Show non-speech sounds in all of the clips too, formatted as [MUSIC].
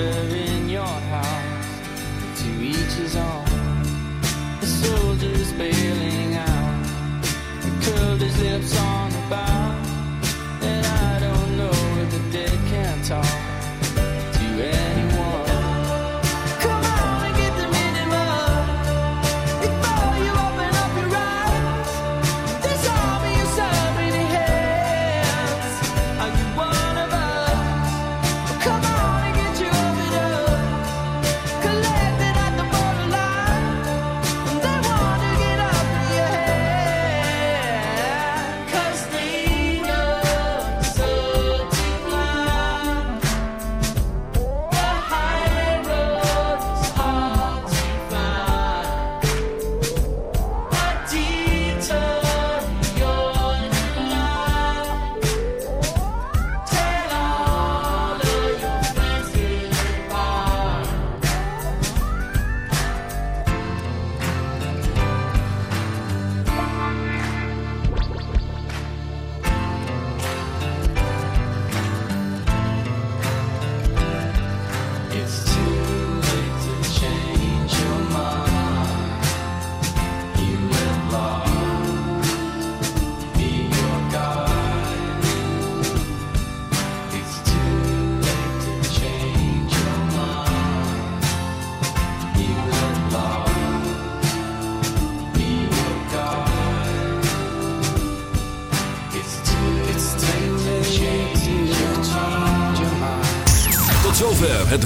whisper in your house. To each his own. The soldier's bailing out. He curled his lips on the bow.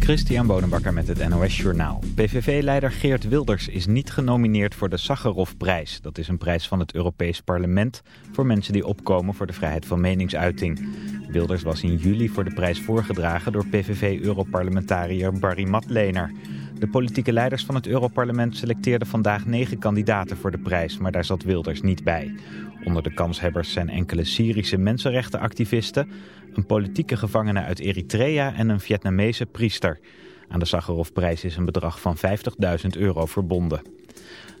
Christian Bonenbakker met het NOS Journaal. PVV-leider Geert Wilders is niet genomineerd voor de Sakharovprijs. Dat is een prijs van het Europees Parlement voor mensen die opkomen voor de vrijheid van meningsuiting. Wilders was in juli voor de prijs voorgedragen door PVV-europarlementariër Barry Matlener. De politieke leiders van het Europarlement selecteerden vandaag negen kandidaten voor de prijs, maar daar zat Wilders niet bij. Onder de kanshebbers zijn enkele Syrische mensenrechtenactivisten, een politieke gevangene uit Eritrea en een Vietnamese priester. Aan de Sakharovprijs is een bedrag van 50.000 euro verbonden.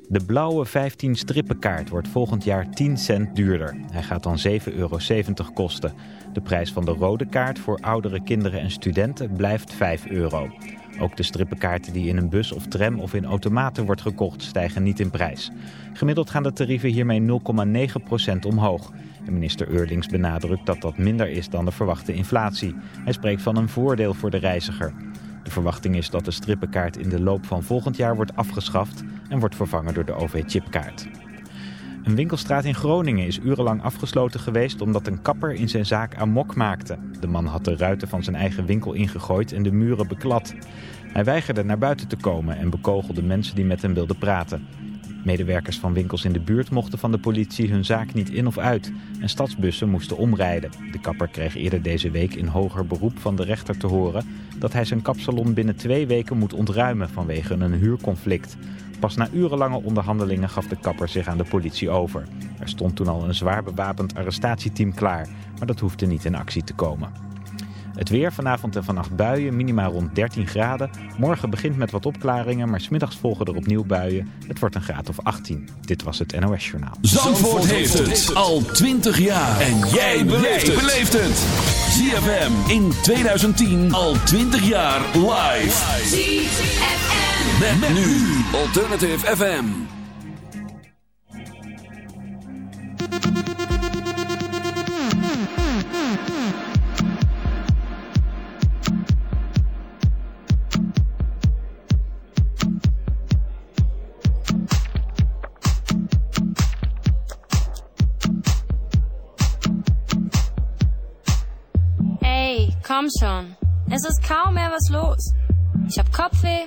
De blauwe 15 strippenkaart wordt volgend jaar 10 cent duurder. Hij gaat dan 7,70 euro kosten. De prijs van de rode kaart voor oudere kinderen en studenten blijft 5 euro. Ook de strippenkaarten die in een bus of tram of in automaten wordt gekocht stijgen niet in prijs. Gemiddeld gaan de tarieven hiermee 0,9% omhoog. En minister Eurlings benadrukt dat dat minder is dan de verwachte inflatie. Hij spreekt van een voordeel voor de reiziger. De verwachting is dat de strippenkaart in de loop van volgend jaar wordt afgeschaft en wordt vervangen door de OV-chipkaart. Een winkelstraat in Groningen is urenlang afgesloten geweest omdat een kapper in zijn zaak amok maakte. De man had de ruiten van zijn eigen winkel ingegooid en de muren beklad. Hij weigerde naar buiten te komen en bekogelde mensen die met hem wilden praten. Medewerkers van winkels in de buurt mochten van de politie hun zaak niet in of uit en stadsbussen moesten omrijden. De kapper kreeg eerder deze week in hoger beroep van de rechter te horen dat hij zijn kapsalon binnen twee weken moet ontruimen vanwege een huurconflict. Pas na urenlange onderhandelingen gaf de kapper zich aan de politie over. Er stond toen al een zwaar bewapend arrestatieteam klaar, maar dat hoefde niet in actie te komen. Het weer vanavond en vannacht buien, minima rond 13 graden. Morgen begint met wat opklaringen, maar smiddags volgen er opnieuw buien. Het wordt een graad of 18. Dit was het NOS Journaal. Zandvoort heeft het al 20 jaar. En jij beleeft het. ZFM in 2010 al 20 jaar live. ZFM. Met, nu Alternative FM. Ey, komm schon. Es ist kaum mehr was los. Ich hab Kopfweh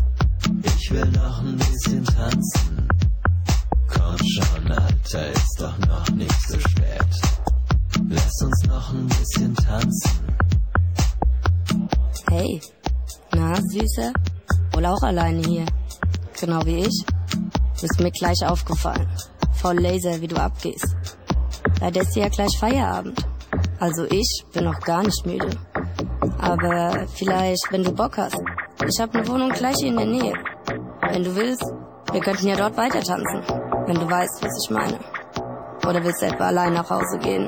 Ich will noch ein bisschen tanzen. Komm schon, Alter, ist doch noch nicht so spät. Lass uns noch ein bisschen tanzen. Hey, na, Süße? Wohl auch alleine hier. Genau wie ich. Bist mir gleich aufgefallen. Voll laser, wie du abgehst. Leider ist ja gleich Feierabend. Also ich bin noch gar nicht müde. Aber vielleicht, wenn du Bock hast. Ich habe eine Wohnung gleich hier in der Nähe. Wenn du willst, wir könnten ja dort weiter tanzen. Wenn du weißt, was ich meine. Oder willst du etwa allein nach Hause gehen?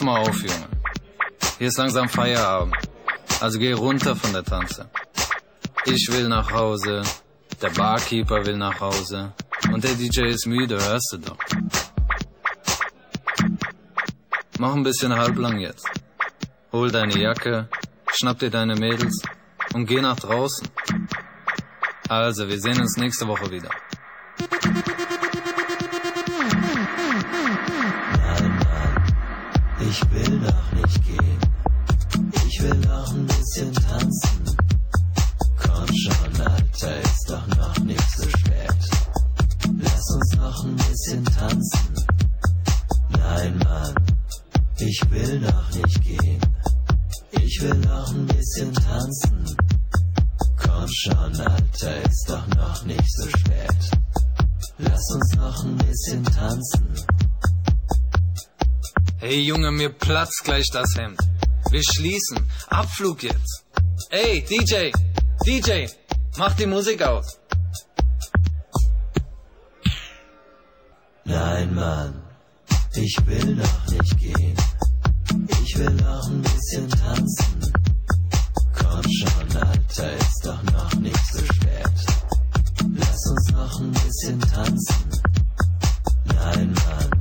Pass mal auf, Junge. Hier ist langsam Feierabend. Also geh runter von der Tanze. Ich will nach Hause, der Barkeeper will nach Hause und der DJ ist müde, hörst du doch. Mach ein bisschen halblang jetzt. Hol deine Jacke, schnapp dir deine Mädels und geh nach draußen. Also, wir sehen uns nächste Woche wieder. Platzt gleich das Hemd. Wir schließen. Abflug jetzt. Ey, DJ, DJ, mach die Musik aus. Nein, Mann, ich will noch nicht gehen. Ich will noch ein bisschen tanzen. Komm schon, Alter, ist doch noch nicht so spät. Lass uns noch ein bisschen tanzen. Nein, Mann,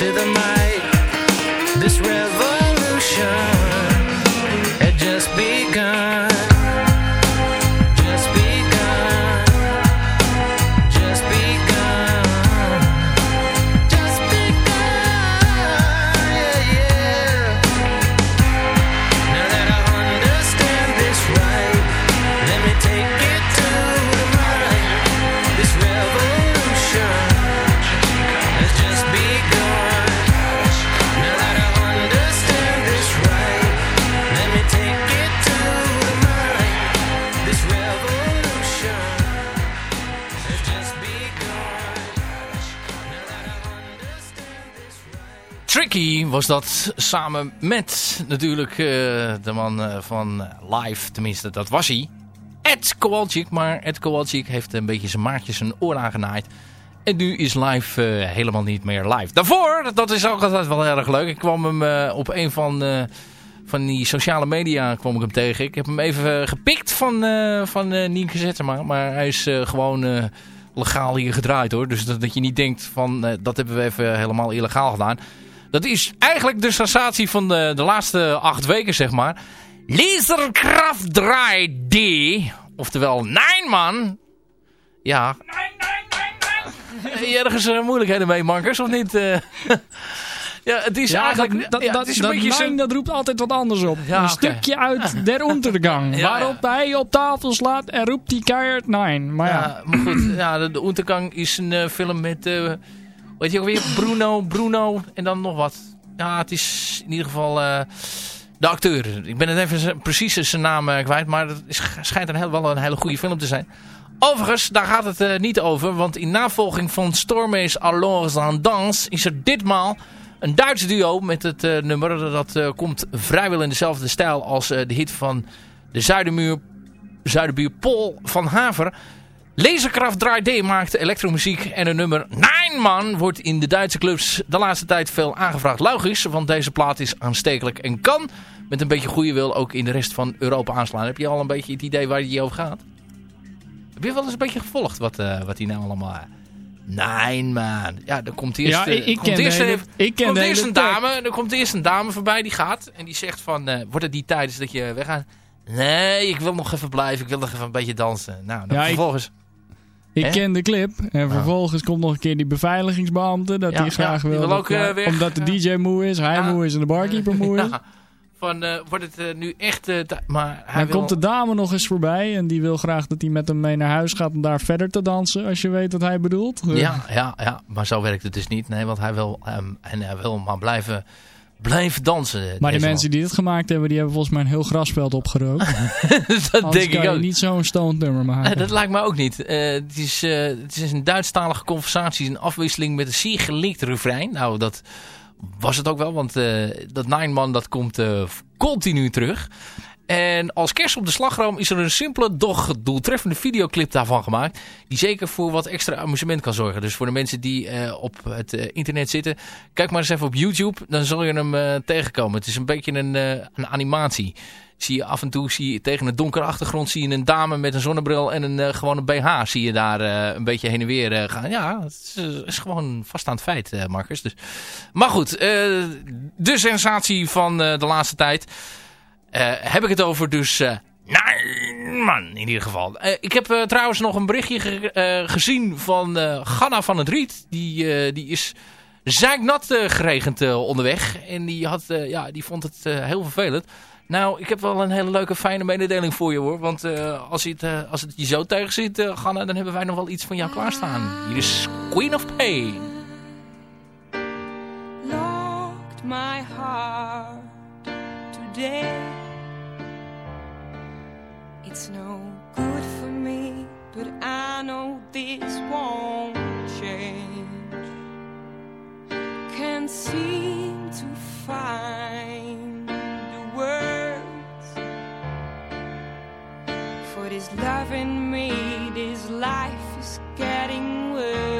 to the mic. Was dat samen met natuurlijk eh, de man eh, van Live, tenminste dat was hij. Ed Kowalczyk, maar Ed Kowalczyk heeft een beetje zijn maatjes zijn oor aangenaaid. En nu is Live eh, helemaal niet meer live. Daarvoor, dat is ook altijd wel erg leuk. Ik kwam hem op een van, van die sociale media kwam ik hem tegen. Ik heb hem even gepikt van, van Nienke Zettema. Maar hij is gewoon legaal hier gedraaid hoor. Dus dat, dat je niet denkt van dat hebben we even helemaal illegaal gedaan. Dat is eigenlijk de sensatie van de, de laatste acht weken, zeg maar. Laserkraft 3D. Oftewel Nijnman. Ja. Heb je ergens eh, moeilijkheden mee, Marcus, of niet? Eh, [LAUGHS] ja, het is Ja, eigenlijk... dat, ja, dat, is een dat beetje zo'n- dat roept altijd wat anders op. Ja, een stukje uit [LAUGHS] Der Untergang. Waarop hij op tafel slaat en roept die keihard nein. Maar ja, Ja, maar goed. Ja, de, de Untergang is een eh, film met... weet je ook weer? Bruno, Bruno en dan nog wat. Ja, het is in ieder geval... eh, de acteur. Ik ben het even precies zijn naam eh, kwijt. Maar het schijnt een heel, wel een hele goede film te zijn. Overigens, daar gaat het eh, niet over. Want in navolging van Stormy's Alors en Dans is er ditmaal een Duits duo met het nummer. Dat komt vrijwel in dezelfde stijl als de hit van de Zuidermuur, Zuiderbuur Paul van Haver. Laserkraft 3D maakt elektromuziek en een nummer Nine Man wordt in de Duitse clubs de laatste tijd veel aangevraagd. Logisch, want deze plaat is aanstekelijk en kan met een beetje goede wil ook in de rest van Europa aanslaan. Heb je al een beetje het idee waar hier over gaat? Heb je wel eens een beetje gevolgd wat, eh wat hij nou allemaal... Nine Man. Ja, dan komt eerst, Ja, eh, ik- ik komt eerst, hele- ik komt eerst een dame. Er komt eerst een dame voorbij die gaat. En die zegt van, eh, wordt het die tijdens dat je weggaat? Nee, ik wil nog even blijven. Ik wil nog even een beetje dansen. Nou, dan Ja, vervolgens... ik ken de clip. En vervolgens komt nog een keer die beveiligingsbeambte. Dat hij graag wil. wil dat- ook, eh, weg. omdat de DJ moe is, hij moe is en de barkeeper [LAUGHS] moe is. Ja, van, eh, wordt het eh, nu echt... eh, ti- maar hij Dan wil... komt de dame nog eens voorbij. En die wil graag dat hij met hem mee naar huis gaat om daar verder te dansen. Als je weet wat hij bedoelt. Ja, ja, ja, maar zo werkt het dus niet. Nee, want hij wil, ehm, en hij wil maar blijven, blijven dansen. Maar de mensen die dit gemaakt hebben, die hebben volgens mij een heel grasveld opgerookt. [LAUGHS] dat Anders denk ik je ook. niet zo'n stoned nummer maken. dat lijkt me ook niet. Eh, het, is, eh, het is een Duitsstalige conversatie, een afwisseling met een zeer gelikt refrein. Nou, dat was het ook wel, want eh, dat Nine Man dat komt continu terug. En als kerst op de slagroom is er een simpele, doch doeltreffende videoclip daarvan gemaakt. Die zeker voor wat extra amusement kan zorgen. Dus voor de mensen die eh, op het eh, internet zitten. Kijk maar eens even op YouTube. Dan zul je hem eh, tegenkomen. Het is een beetje een, een animatie. Zie je af en toe zie je, tegen een donkere achtergrond zie je een dame met een zonnebril en een gewone BH. Zie je daar een beetje heen en weer gaan. Ja, het is, is gewoon vaststaand feit, Marcus. Dus. Maar goed, de sensatie van de laatste tijd. Eh, heb ik het over dus... eh nee, man, in ieder geval. Eh, ik heb eh, trouwens nog een berichtje ge- eh, gezien van eh Ganna van het Riet. Die, eh, die is zeiknat eh, geregend eh, onderweg. En die, had, eh, ja, die vond het eh, heel vervelend. Nou, ik heb wel een hele leuke, fijne mededeling voor je hoor. Want eh, als, je het, eh, als het je zo tegen zit, Ganna, dan hebben wij nog wel iets van jou klaarstaan. Hier is Queen of Pain. locked my heart today. It's no good for me, but I know this won't change. Can't seem to find the words for this love in me. This life is getting worse.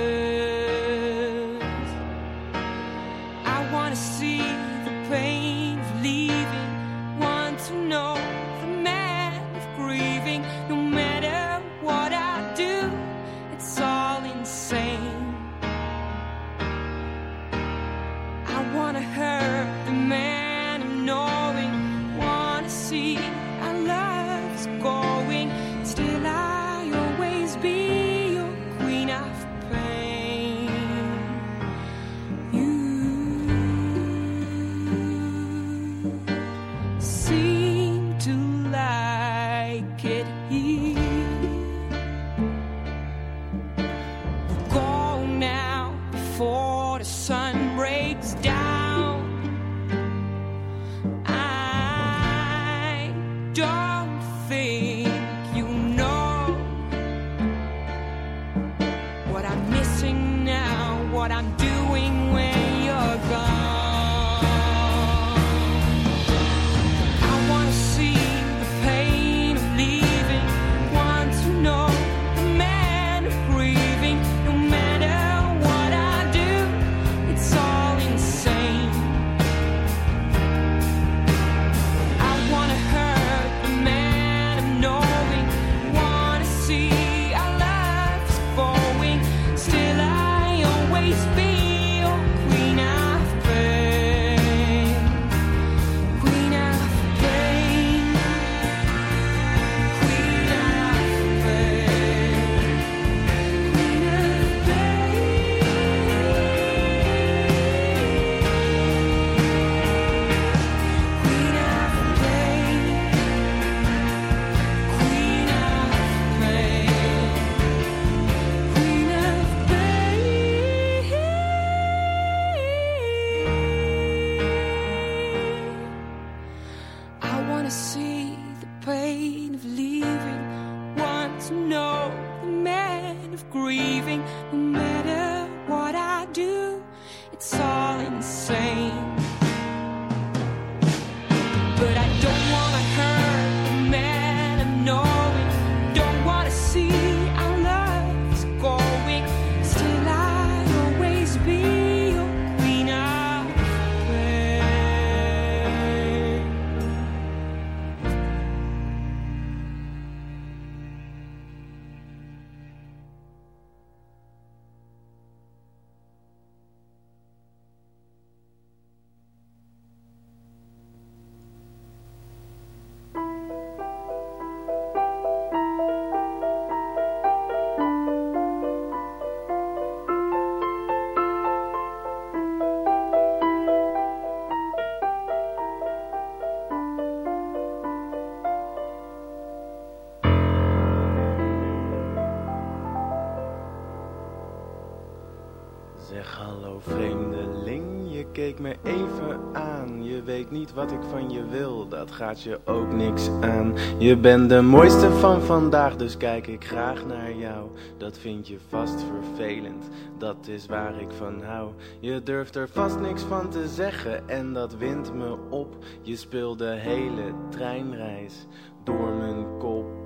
Me even aan. Je weet niet wat ik van je wil, dat gaat je ook niks aan. Je bent de mooiste van vandaag, dus kijk ik graag naar jou. Dat vind je vast vervelend, dat is waar ik van hou. Je durft er vast niks van te zeggen en dat wint me op. Je speelt de hele treinreis door mijn.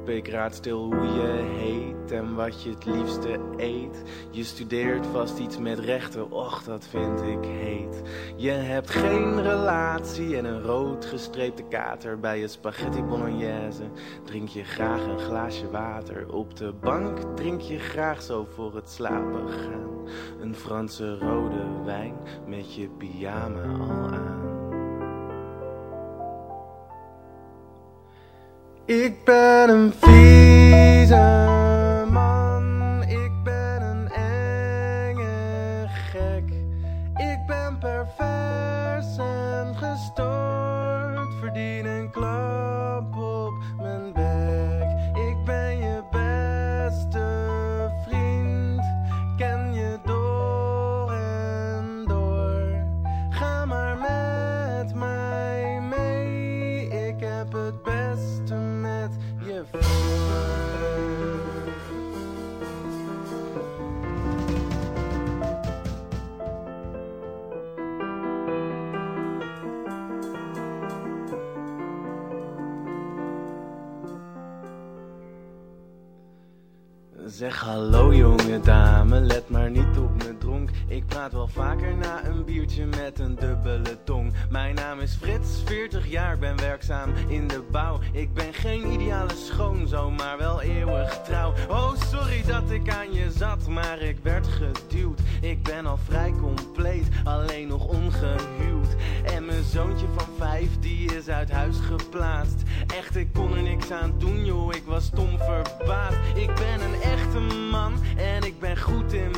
Ik raad stil hoe je heet en wat je het liefste eet. Je studeert vast iets met rechten, och dat vind ik heet. Je hebt geen relatie en een rood gestreepte kater bij je spaghetti bolognese. Drink je graag een glaasje water op de bank, drink je graag zo voor het slapen gaan. Een Franse rode wijn met je pyjama al aan. Ik ben een vieze man, Zeg hallo jonge dame, let maar niet. Ik praat wel vaker na een biertje met een dubbele tong. Mijn naam is Frits, 40 jaar, ben werkzaam in de bouw. Ik ben geen ideale schoonzoon, maar wel eeuwig trouw. Oh, sorry dat ik aan je zat, maar ik werd geduwd. Ik ben al vrij compleet, alleen nog ongehuwd. En mijn zoontje van vijf, die is uit huis geplaatst. Echt, ik kon er niks aan doen, joh, ik was stom verbaasd. Ik ben een echte man en ik ben goed in.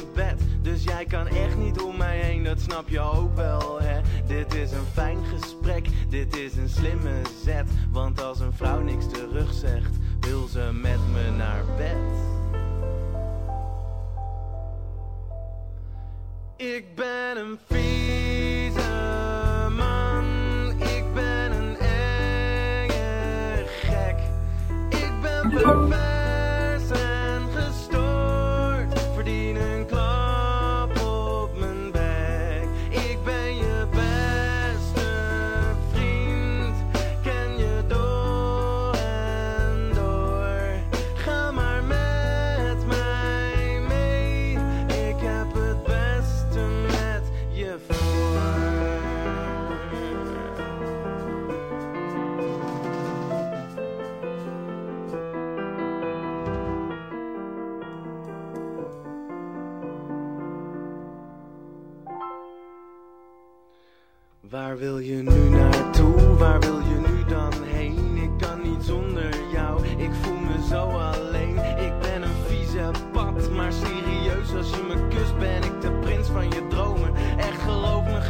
Dus jij kan echt niet om mij heen, dat snap je ook wel, hè. Dit is een fijn gesprek, dit is een slimme zet. Want als een vrouw niks terug zegt, wil ze met me naar bed. Waar wil je nu naartoe? Waar wil je nu dan heen? Ik kan niet zonder jou, ik voel me zo alleen. Ik ben een vieze pad, maar serieus als je me kust ben ik de prins van je dromen. Echt geloof me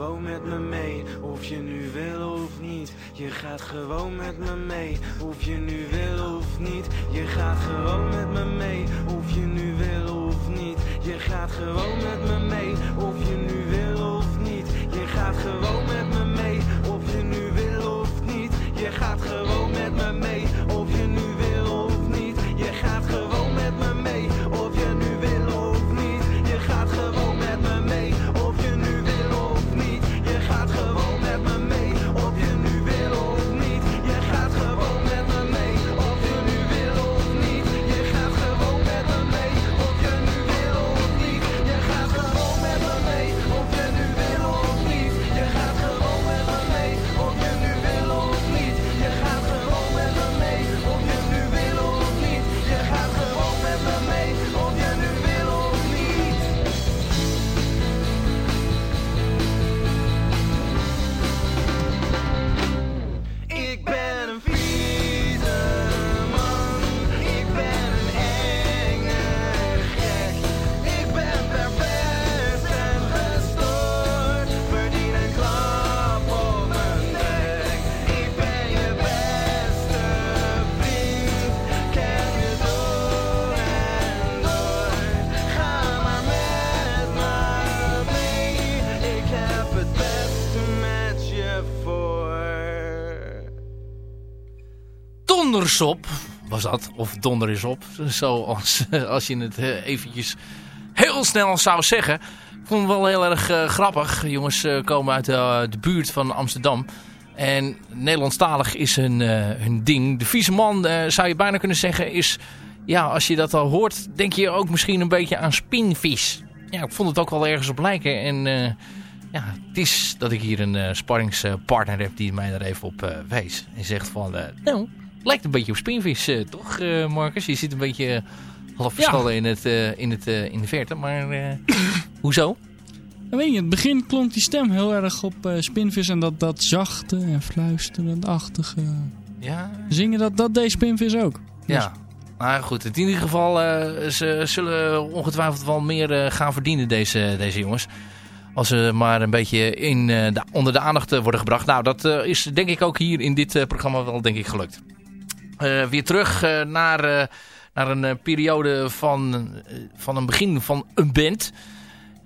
gewoon met me mee, of je nu wil of niet. Je gaat gewoon met me mee, of je nu wil of niet. Je gaat gewoon met me mee, of je nu wil of niet. Je gaat gewoon met me mee, Dondersop was dat. Of donder is op. [LAUGHS] Zoals als je het eh, eventjes heel snel zou zeggen. Vond het wel heel erg uh, grappig. Jongens komen uit de buurt van Amsterdam. En Nederlandstalig is hun, hun ding. De vieze man, zou je bijna kunnen zeggen, is... Ja, als je dat al hoort, denk je ook misschien een beetje aan spinvis. Ja, ik vond het ook wel ergens op lijken. En ja, het is dat ik hier een sparringspartner heb die mij daar even op wees. En zegt van, nou, lijkt een beetje op spinvis, toch Marcus? Je zit een beetje half verscholen in, het, uh, in, het, uh, in de verte. Maar uh, [COUGHS] hoezo? Weet je, in het begin klonk die stem heel erg op Spinvis. En dat, dat zachte en fluisterend-achtige ja. zingen, dat, dat deed Spinvis ook. Ja, maar goed, in ieder geval, ze zullen ongetwijfeld wel meer gaan verdienen, deze, deze jongens. Als ze maar een beetje in, de, onder de aandacht worden gebracht. Nou, dat is denk ik ook hier in dit programma wel denk ik gelukt. Weer terug naar naar een periode van, van een begin van een band.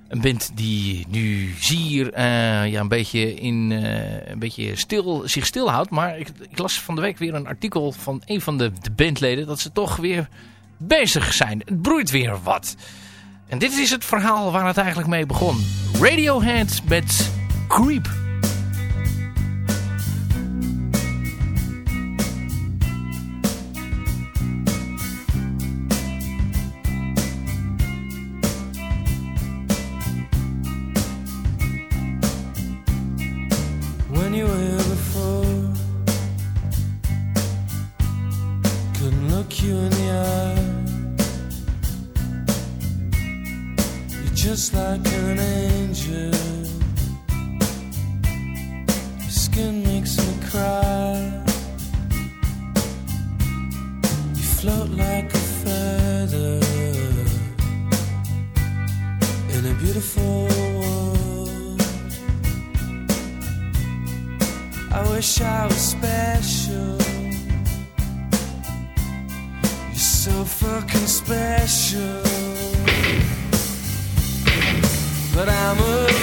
Een band die nu zier uh, ja, een beetje, in, een beetje stil, zich stilhoudt. Maar ik, ik, las van de week weer een artikel van een van de, de bandleden... dat ze toch weer bezig zijn. Het broeit weer wat. En dit is het verhaal waar het eigenlijk mee begon. Radiohead met Creep. Just like an angel. Your skin makes me cry. You float like a feather in a beautiful world. I wish I was special. You're so fucking special but I'm a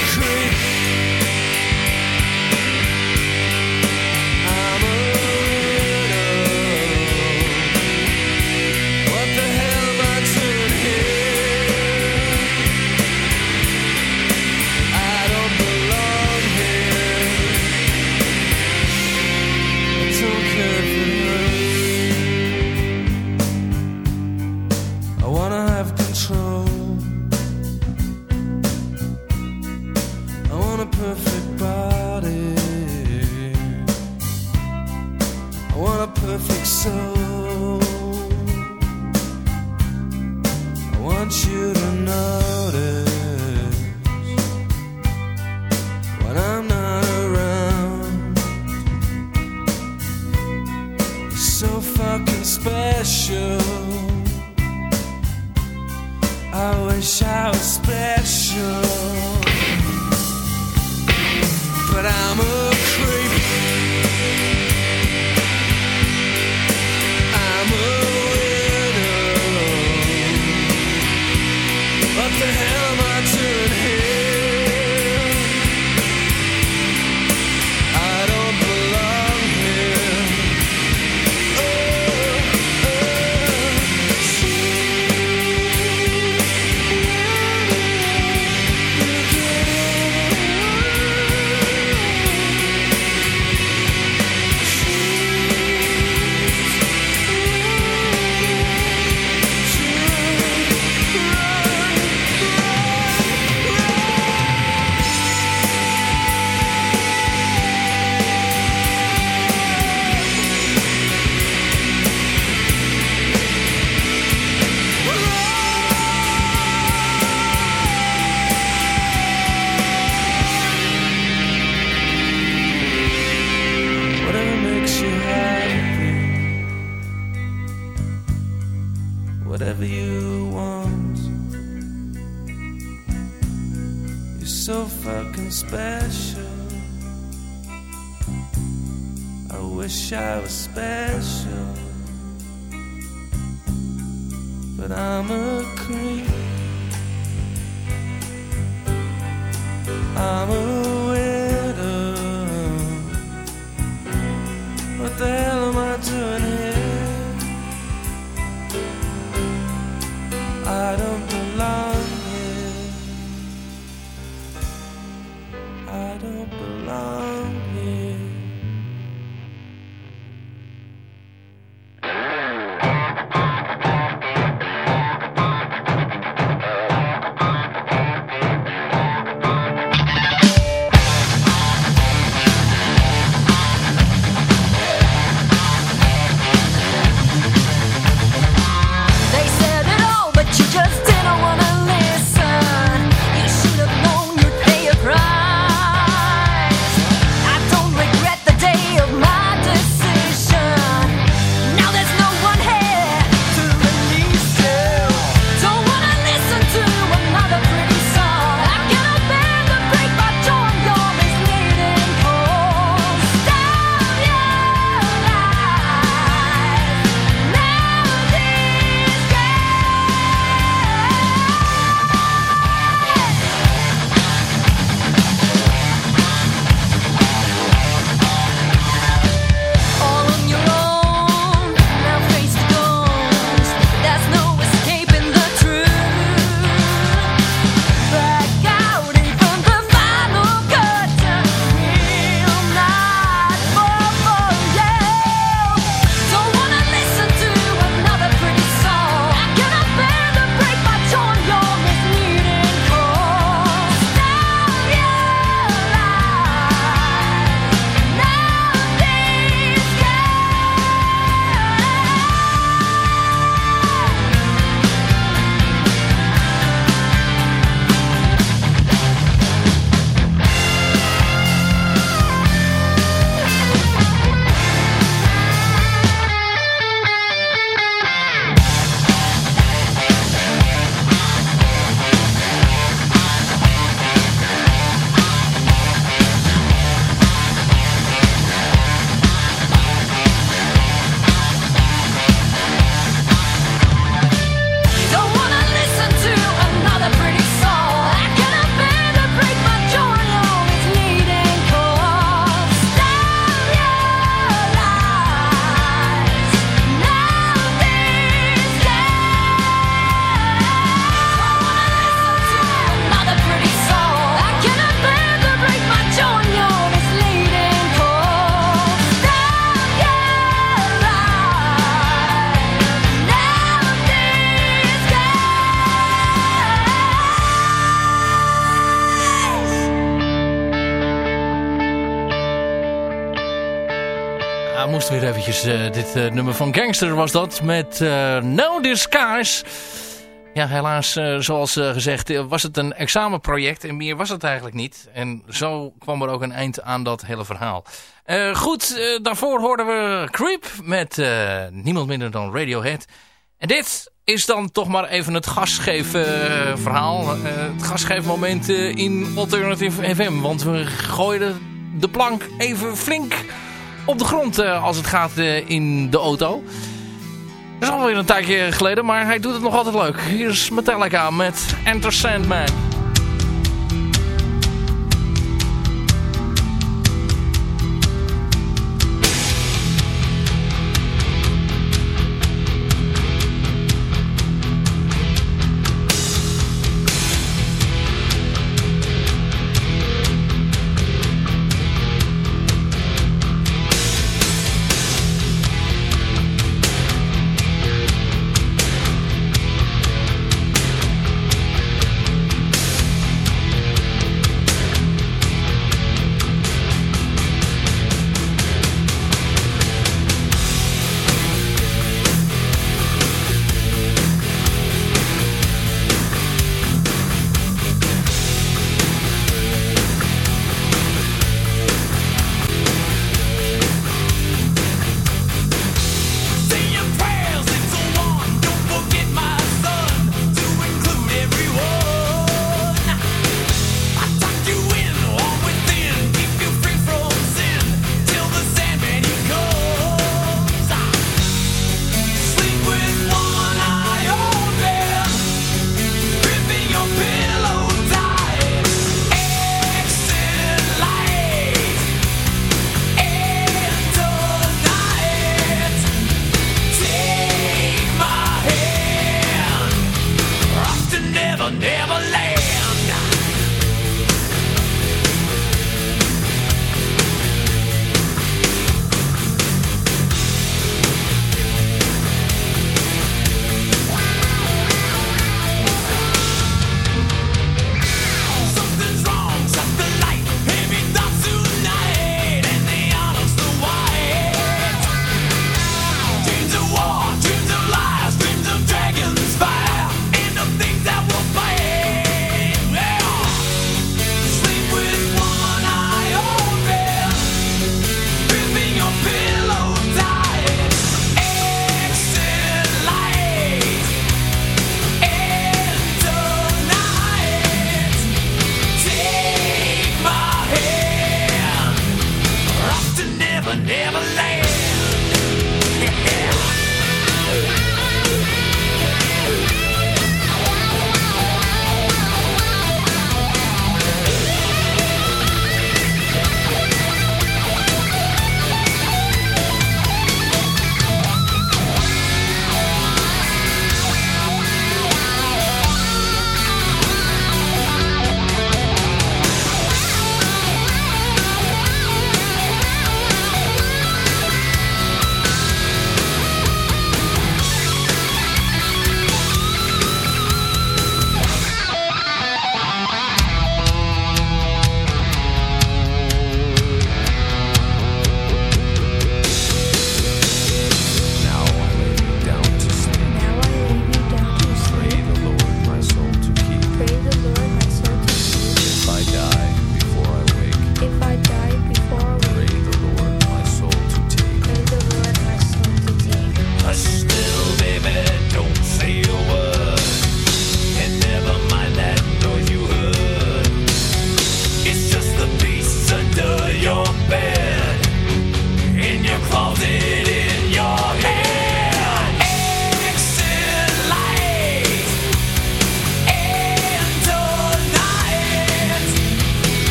I was spared. Ja, moest weer eventjes. Uh, dit uh, nummer van Gangster was dat. Met uh, No Disguise. Ja, helaas, zoals gezegd, was het een examenproject. En meer was het eigenlijk niet. En zo kwam er ook een eind aan dat hele verhaal. goed, daarvoor hoorden we Creep. Met niemand minder dan Radiohead. En dit is dan toch maar even het gasgeven verhaal. het gasgeven moment in Alternative FM. Want we gooiden de plank even flink op de grond uh, als het gaat uh, in de auto. Dat is alweer een tijdje geleden, maar hij doet het nog altijd leuk. Hier is Metallica met Enter Sandman.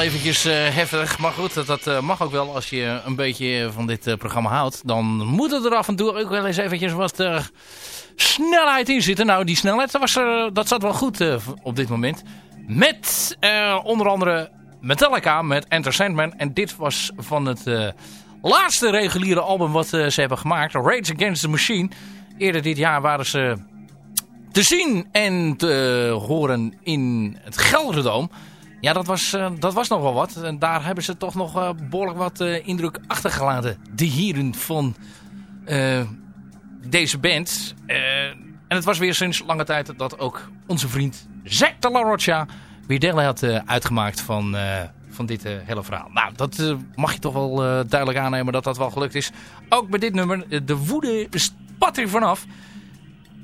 Eventjes uh, heftig. Maar goed, dat, dat uh, mag ook wel als je een beetje van dit uh, programma houdt. Dan moet er af en toe ook wel eens eventjes wat snelheid in zitten. Nou, die snelheid, was, dat zat wel goed op dit moment. Met onder andere Metallica, met Enter Sandman. En dit was van het laatste reguliere album wat ze hebben gemaakt. Rage Against the Machine. Eerder dit jaar waren ze te zien en te horen in het Gelderdoom. Ja, dat was, uh, dat was nog wel wat. En daar hebben ze toch nog uh, behoorlijk wat uh, indruk achtergelaten. De heren van deze band. en het was weer sinds lange tijd dat ook onze vriend Zack de La Rocha weer deel had uitgemaakt van, van dit hele verhaal. Nou, dat mag je toch wel duidelijk aannemen dat dat wel gelukt is. Ook bij dit nummer. De woede spat er vanaf.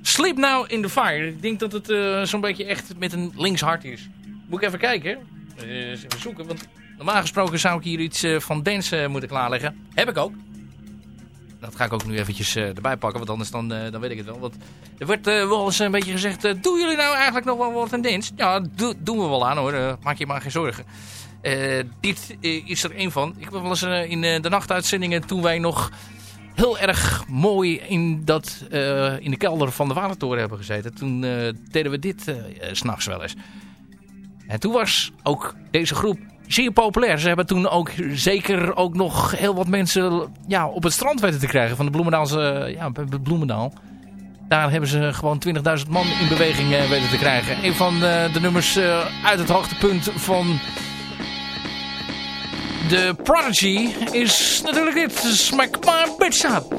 Sleep Now in the Fire. Ik denk dat het zo'n beetje echt met een links hart is. Moet ik even kijken. Uh, even zoeken, want normaal gesproken zou ik hier iets uh, van dance uh, moeten klaarleggen. Heb ik ook. Dat ga ik ook nu eventjes erbij pakken, want anders dan, dan weet ik het wel. Want er wordt wel eens een beetje gezegd, doen jullie nou eigenlijk nog wel wat aan dance? Ja, do doen we wel aan hoor, maak je maar geen zorgen. dit is er een van. Ik was wel eens in de nachtuitzendingen toen wij nog heel erg mooi in, dat, in de kelder van de Watertoren hebben gezeten. Toen deden we dit s s'nachts wel eens. En toen was ook deze groep zeer populair. Ze hebben toen ook zeker ook nog heel wat mensen ja, op het strand weten te krijgen van de Bloemendaalse, ja, Bloemendaal. Daar hebben ze gewoon 20.000 man in beweging uh, weten te krijgen. Een van de, de nummers uh, uit het hoogtepunt van de Prodigy is natuurlijk dit. Smack my bitch up.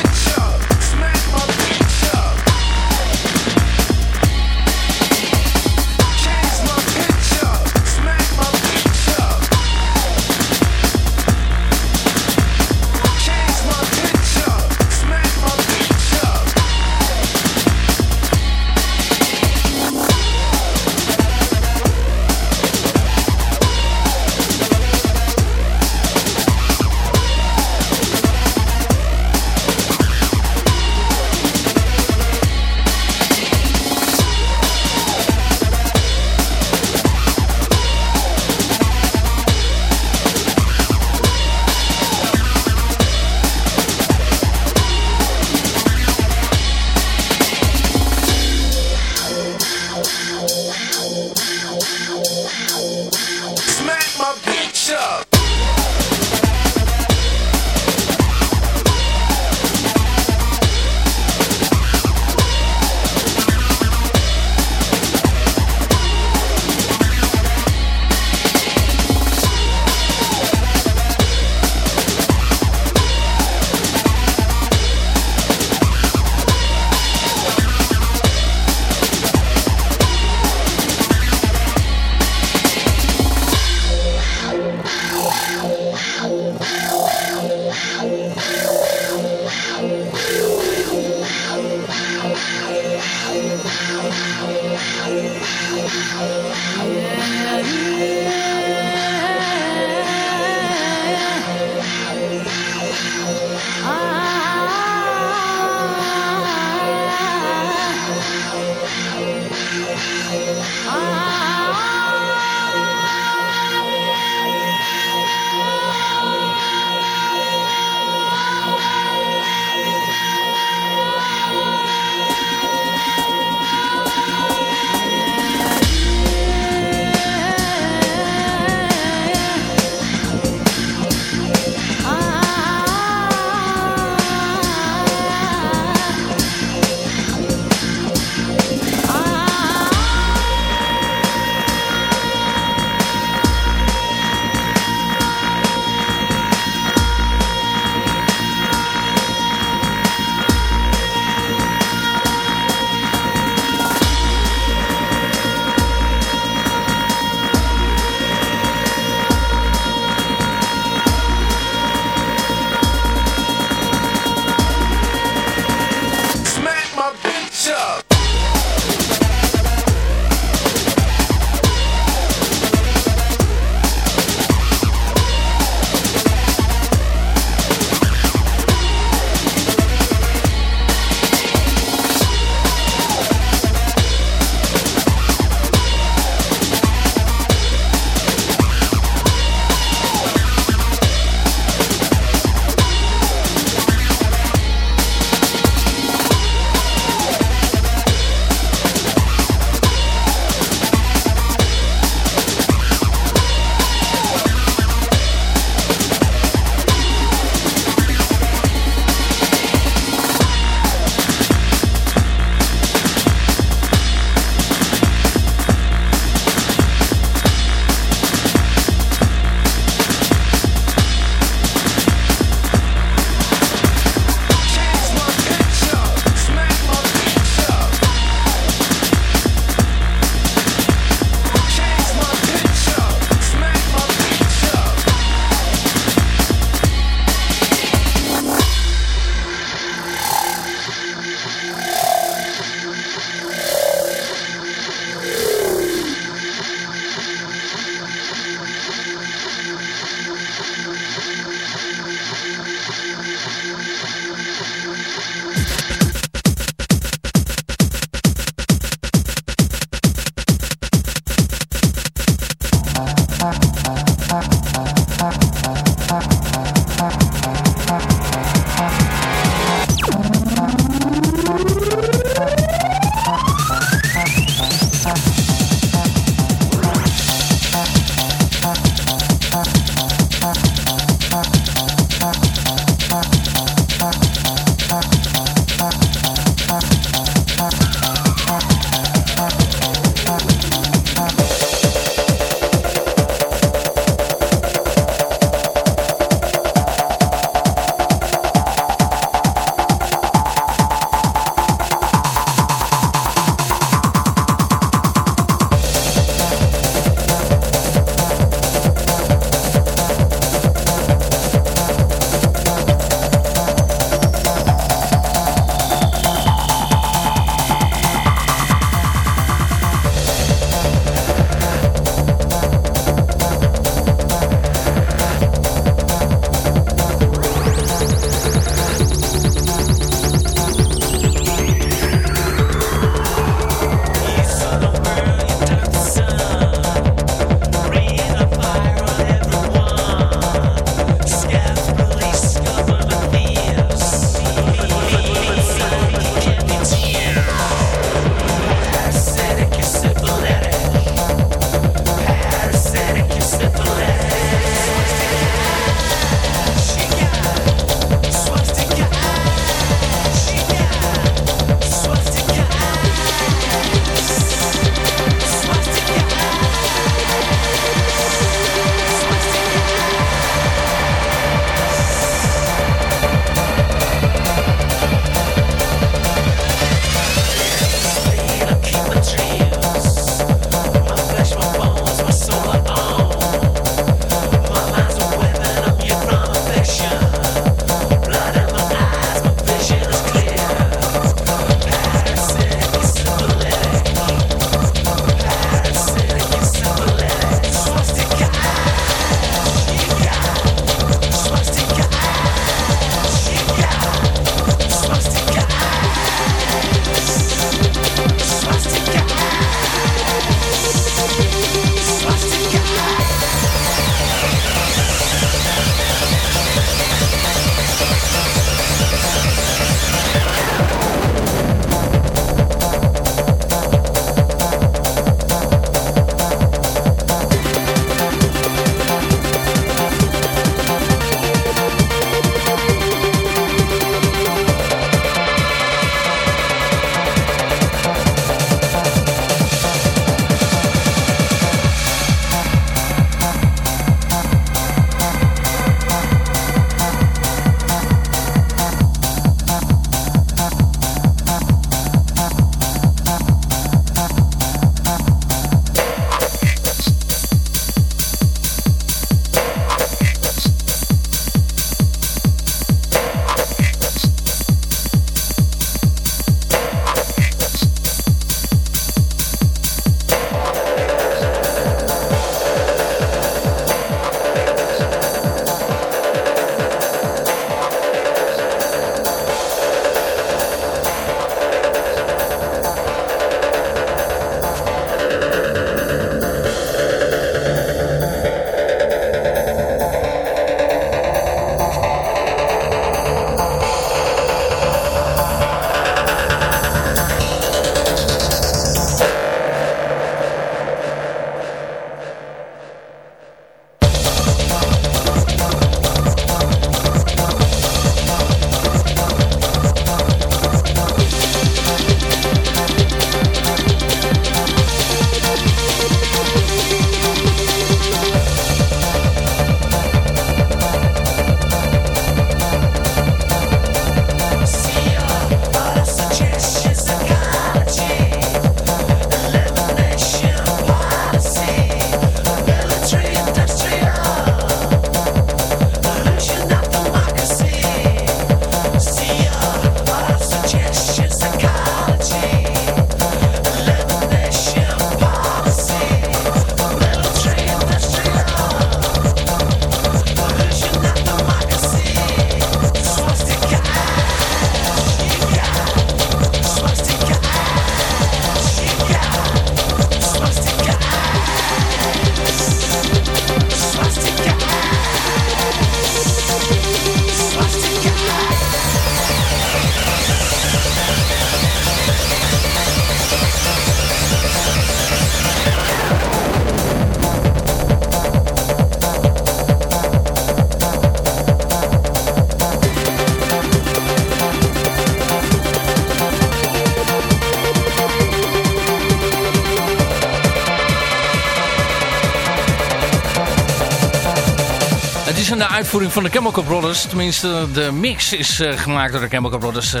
Uitvoering van de Chemical Brothers. Tenminste, de mix is uh, gemaakt door de Chemical Brothers. Uh,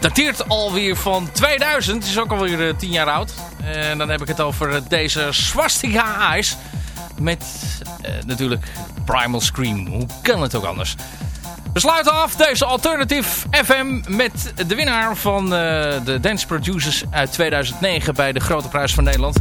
dateert alweer van 2000. is ook alweer uh, 10 jaar oud. En dan heb ik het over deze Swastika Eyes. Met natuurlijk Primal Scream. Hoe kan het ook anders? We sluiten af deze Alternative FM met de winnaar van de Dance Producers uit 2009 bij de Grote Prijs van Nederland.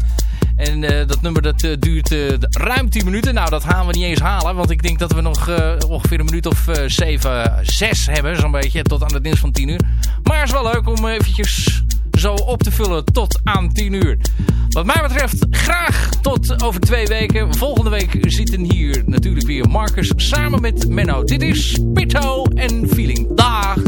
En uh, dat nummer dat, uh, duurt uh, ruim 10 minuten. Nou, dat gaan we niet eens halen. Want ik denk dat we nog ongeveer een minuut of 7, 6 hebben. Zo'n beetje, tot aan het nieuws van 10 uur. Maar het is wel leuk om eventjes zo op te vullen tot aan 10 uur. Wat mij betreft graag tot over twee weken. Volgende week zitten hier natuurlijk weer Marcus samen met Menno. Dit is Pito en Feeling. Dag!